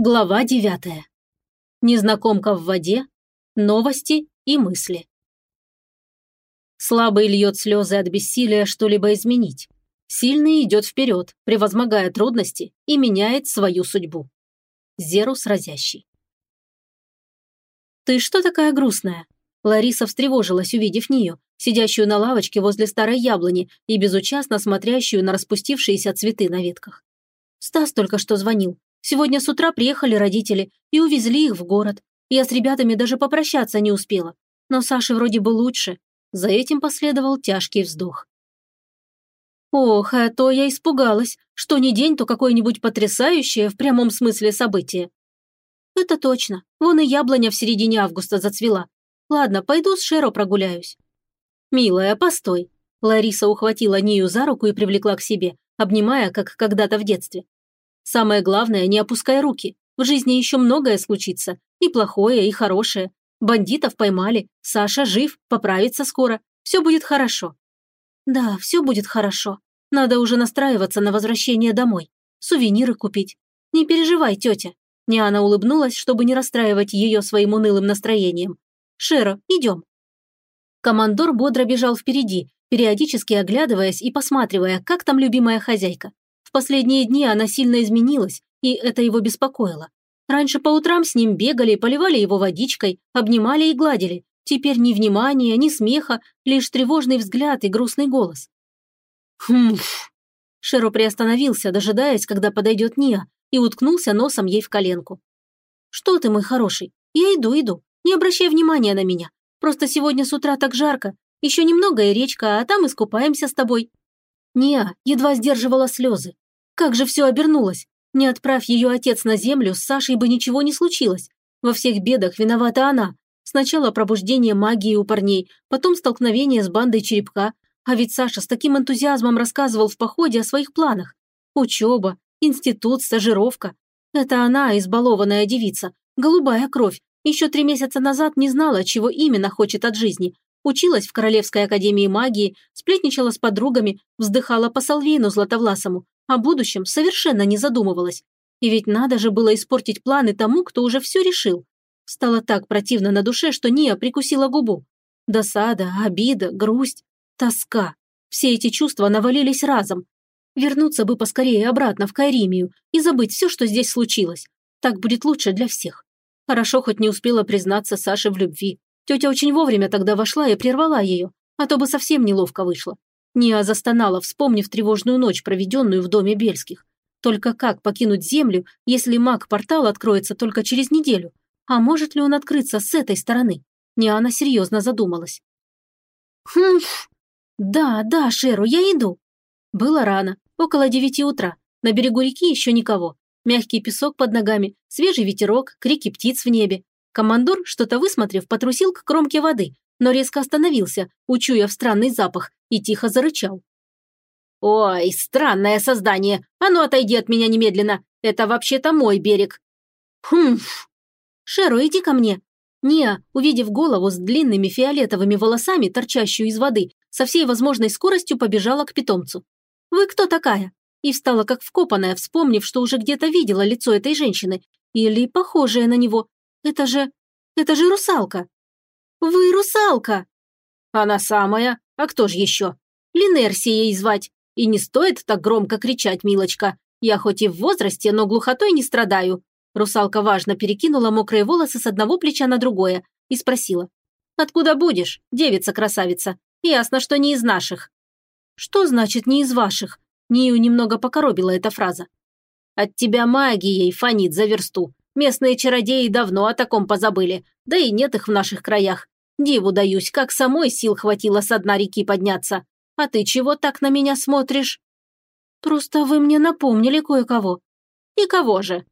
Глава девятая. Незнакомка в воде, новости и мысли. Слабый льет слезы от бессилия что-либо изменить. Сильный идет вперед, превозмогая трудности и меняет свою судьбу. Зерус разящий. «Ты что такая грустная?» Лариса встревожилась, увидев нее, сидящую на лавочке возле старой яблони и безучастно смотрящую на распустившиеся цветы на ветках. Стас только что звонил, Сегодня с утра приехали родители и увезли их в город. Я с ребятами даже попрощаться не успела. Но Саше вроде бы лучше. За этим последовал тяжкий вздох. Ох, а то я испугалась, что не день, то какое-нибудь потрясающее в прямом смысле событие. Это точно. Вон и яблоня в середине августа зацвела. Ладно, пойду с Шеро прогуляюсь. Милая, постой. Лариса ухватила Нию за руку и привлекла к себе, обнимая, как когда-то в детстве. Самое главное, не опускай руки. В жизни еще многое случится. И плохое, и хорошее. Бандитов поймали. Саша жив, поправится скоро. Все будет хорошо. Да, все будет хорошо. Надо уже настраиваться на возвращение домой. Сувениры купить. Не переживай, тетя. Ниана улыбнулась, чтобы не расстраивать ее своим унылым настроением. «Шеро, идем». Командор бодро бежал впереди, периодически оглядываясь и посматривая, как там любимая хозяйка. В последние дни она сильно изменилась, и это его беспокоило. Раньше по утрам с ним бегали, поливали его водичкой, обнимали и гладили. Теперь ни внимания, ни смеха, лишь тревожный взгляд и грустный голос. «Хмф!» Шеро приостановился, дожидаясь, когда подойдет Ния, и уткнулся носом ей в коленку. «Что ты, мой хороший? Я иду, иду. Не обращай внимания на меня. Просто сегодня с утра так жарко. Еще немного и речка, а там искупаемся с тобой». Ния едва сдерживала слезы. Как же все обернулось. Не отправь ее отец на землю, с Сашей бы ничего не случилось. Во всех бедах виновата она. Сначала пробуждение магии у парней, потом столкновение с бандой черепка. А ведь Саша с таким энтузиазмом рассказывал в походе о своих планах. Учеба, институт, стажировка. Это она, избалованная девица, голубая кровь. Еще три месяца назад не знала, чего именно хочет от жизни, Училась в Королевской академии магии, сплетничала с подругами, вздыхала по Салвейну Златовласому, о будущем совершенно не задумывалась. И ведь надо же было испортить планы тому, кто уже все решил. Стало так противно на душе, что Ния прикусила губу. Досада, обида, грусть, тоска. Все эти чувства навалились разом. Вернуться бы поскорее обратно в Кайримию и забыть все, что здесь случилось. Так будет лучше для всех. Хорошо хоть не успела признаться Саше в любви. Тетя очень вовремя тогда вошла и прервала ее, а то бы совсем неловко вышло. Ния застонала, вспомнив тревожную ночь, проведенную в доме Бельских. Только как покинуть землю, если маг-портал откроется только через неделю? А может ли он открыться с этой стороны? Ниана серьезно задумалась. «Хм, да, да, Шеру, я иду». Было рано, около девяти утра. На берегу реки еще никого. Мягкий песок под ногами, свежий ветерок, крики птиц в небе. Командор, что-то высмотрев, потрусил к кромке воды, но резко остановился, учуяв странный запах, и тихо зарычал. «Ой, странное создание! А ну отойди от меня немедленно! Это вообще-то мой берег!» «Хм...» «Шеро, иди ко мне!» Ния, увидев голову с длинными фиолетовыми волосами, торчащую из воды, со всей возможной скоростью побежала к питомцу. «Вы кто такая?» И встала как вкопанная, вспомнив, что уже где-то видела лицо этой женщины, или похожее на него, это же... это же русалка. Вы русалка. Она самая. А кто же еще? Линерсией звать. И не стоит так громко кричать, милочка. Я хоть и в возрасте, но глухотой не страдаю. Русалка важно перекинула мокрые волосы с одного плеча на другое и спросила. «Откуда будешь, девица-красавица? Ясно, что не из наших». «Что значит «не из ваших»?» Нию немного покоробила эта фраза. «От тебя магией фонит за версту. Местные чародеи давно о таком позабыли, да и нет их в наших краях. Диву даюсь, как самой сил хватило с дна реки подняться. А ты чего так на меня смотришь? Просто вы мне напомнили кое-кого. И кого же?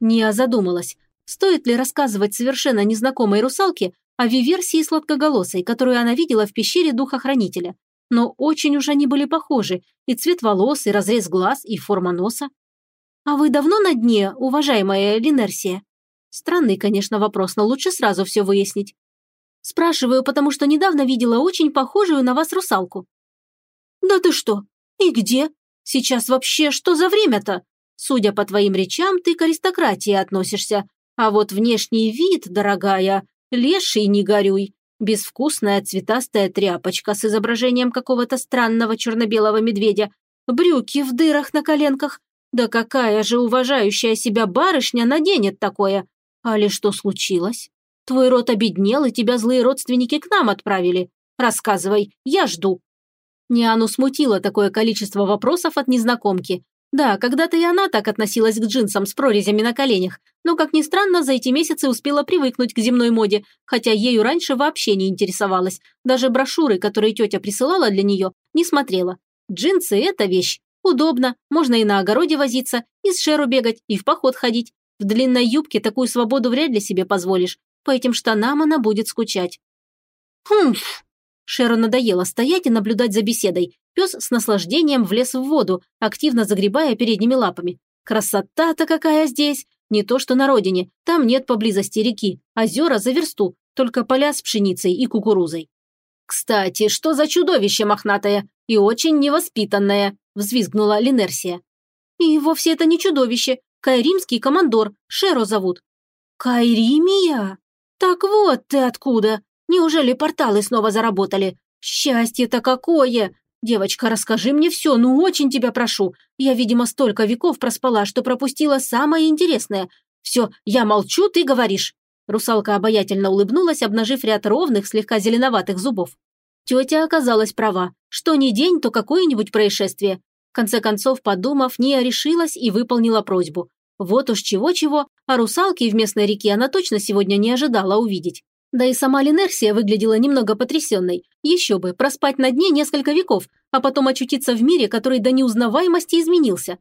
Ния задумалась, стоит ли рассказывать совершенно незнакомой русалке о виверсии сладкоголосой, которую она видела в пещере духохранителя. Но очень уж они были похожи, и цвет волос, и разрез глаз, и форма носа. «А вы давно на дне, уважаемая Линерсия?» Странный, конечно, вопрос, но лучше сразу все выяснить. Спрашиваю, потому что недавно видела очень похожую на вас русалку. «Да ты что? И где? Сейчас вообще что за время-то? Судя по твоим речам, ты к аристократии относишься. А вот внешний вид, дорогая, леший не горюй. Безвкусная цветастая тряпочка с изображением какого-то странного черно-белого медведя, брюки в дырах на коленках. Да какая же уважающая себя барышня наденет такое? Али что случилось? Твой род обеднел, и тебя злые родственники к нам отправили. Рассказывай, я жду». Ниану смутило такое количество вопросов от незнакомки. Да, когда-то и она так относилась к джинсам с прорезями на коленях, но, как ни странно, за эти месяцы успела привыкнуть к земной моде, хотя ею раньше вообще не интересовалась. Даже брошюры, которые тетя присылала для нее, не смотрела. Джинсы – это вещь. Удобно, можно и на огороде возиться, и с шеру бегать, и в поход ходить. В длинной юбке такую свободу вряд ли себе позволишь. По этим штанам она будет скучать. Хмф! Шеру надоело стоять и наблюдать за беседой. Пес с наслаждением влез в воду, активно загребая передними лапами. Красота-то какая здесь! Не то что на родине, там нет поблизости реки, озера за версту, только поля с пшеницей и кукурузой. «Кстати, что за чудовище мохнатое и очень невоспитанное?» – взвизгнула Линерсия. «И вовсе это не чудовище, Кайримский командор, Шеро зовут». «Кайримия? Так вот ты откуда! Неужели порталы снова заработали? Счастье-то какое! Девочка, расскажи мне все, ну очень тебя прошу. Я, видимо, столько веков проспала, что пропустила самое интересное. Все, я молчу, ты говоришь». Русалка обаятельно улыбнулась, обнажив ряд ровных, слегка зеленоватых зубов. Тетя оказалась права. Что ни день, то какое-нибудь происшествие. В конце концов, подумав, Ния решилась и выполнила просьбу. Вот уж чего-чего, а русалки в местной реке она точно сегодня не ожидала увидеть. Да и сама Линерсия выглядела немного потрясенной. Еще бы, проспать на дне несколько веков, а потом очутиться в мире, который до неузнаваемости изменился.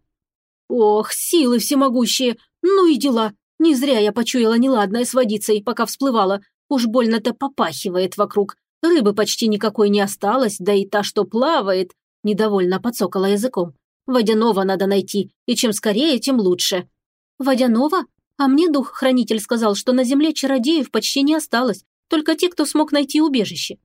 Ох, силы всемогущие! Ну и дела! Не зря я почуяла неладное с водицей, пока всплывала. Уж больно-то попахивает вокруг. Рыбы почти никакой не осталось, да и та, что плавает, недовольно подсокала языком. Водяного надо найти, и чем скорее, тем лучше. Водяного? А мне дух-хранитель сказал, что на земле чародеев почти не осталось, только те, кто смог найти убежище.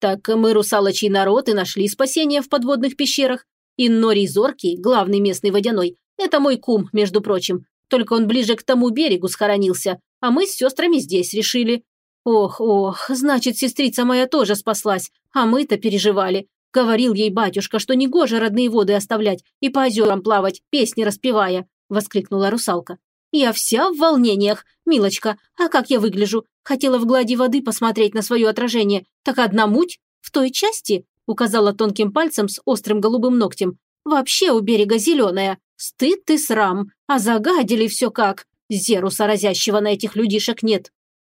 Так мы, русалочий народ, и нашли спасение в подводных пещерах. И Норий Зоркий, главный местный водяной, это мой кум, между прочим. Только он ближе к тому берегу схоронился, а мы с сестрами здесь решили. Ох, ох, значит, сестрица моя тоже спаслась, а мы-то переживали. Говорил ей батюшка, что негоже родные воды оставлять и по озерам плавать, песни распевая воскликнула русалка. «Я вся в волнениях. Милочка, а как я выгляжу? Хотела в глади воды посмотреть на свое отражение. Так одна муть? В той части?» указала тонким пальцем с острым голубым ногтем. «Вообще у берега зеленая. Стыд ты срам. А загадили все как. Зеруса разящего на этих людишек нет».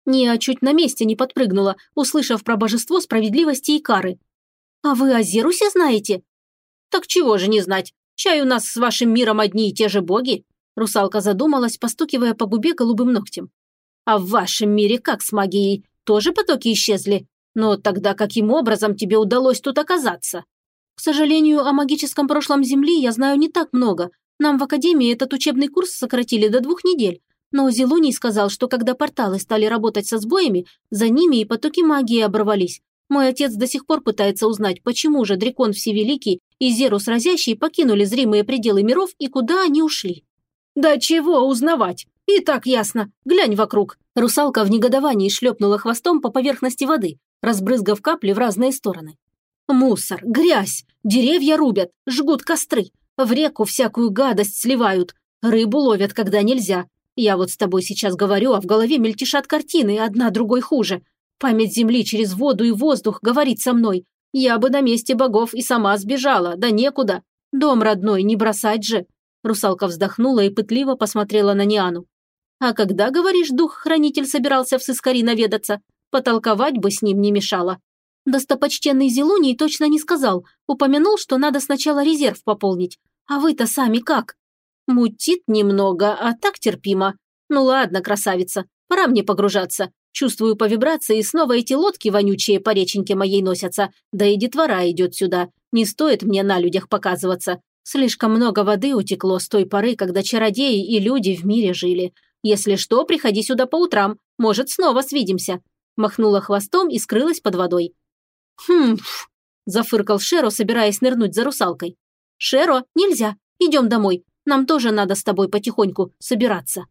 Ния чуть на месте не подпрыгнула, услышав про божество справедливости и кары. «А вы о Зерусе знаете?» «Так чего же не знать? Чай у нас с вашим миром одни и те же боги?» Русалка задумалась, постукивая по губе голубым ногтем. «А в вашем мире как с магией? Тоже потоки исчезли? Но тогда каким образом тебе удалось тут оказаться?» «К сожалению, о магическом прошлом Земли я знаю не так много. Нам в Академии этот учебный курс сократили до двух недель. Но Зелуний сказал, что когда порталы стали работать со сбоями, за ними и потоки магии оборвались. Мой отец до сих пор пытается узнать, почему же Дракон Всевеликий и Зерус Разящий покинули зримые пределы миров и куда они ушли. «Да чего узнавать? И так ясно. Глянь вокруг». Русалка в негодовании шлепнула хвостом по поверхности воды, разбрызгав капли в разные стороны. «Мусор, грязь, деревья рубят, жгут костры, в реку всякую гадость сливают, рыбу ловят, когда нельзя. Я вот с тобой сейчас говорю, а в голове мельтешат картины, одна другой хуже. Память земли через воду и воздух говорит со мной. Я бы на месте богов и сама сбежала, да некуда. Дом родной не бросать же». Русалка вздохнула и пытливо посмотрела на Ниану. «А когда, говоришь, дух-хранитель собирался в Сыскари наведаться? Потолковать бы с ним не мешало». Достопочтенный Зелуний точно не сказал. Упомянул, что надо сначала резерв пополнить. А вы-то сами как? Мутит немного, а так терпимо. Ну ладно, красавица, пора мне погружаться. Чувствую по вибрации, снова эти лодки вонючие по реченьке моей носятся, да и детвора идет сюда. Не стоит мне на людях показываться. Слишком много воды утекло с той поры, когда чародеи и люди в мире жили. Если что, приходи сюда по утрам, может, снова свидимся». Махнула хвостом и скрылась под водой. «Хм...» – зафыркал Шеро, собираясь нырнуть за русалкой. «Шеро, нельзя. Идем домой. Нам тоже надо с тобой потихоньку собираться».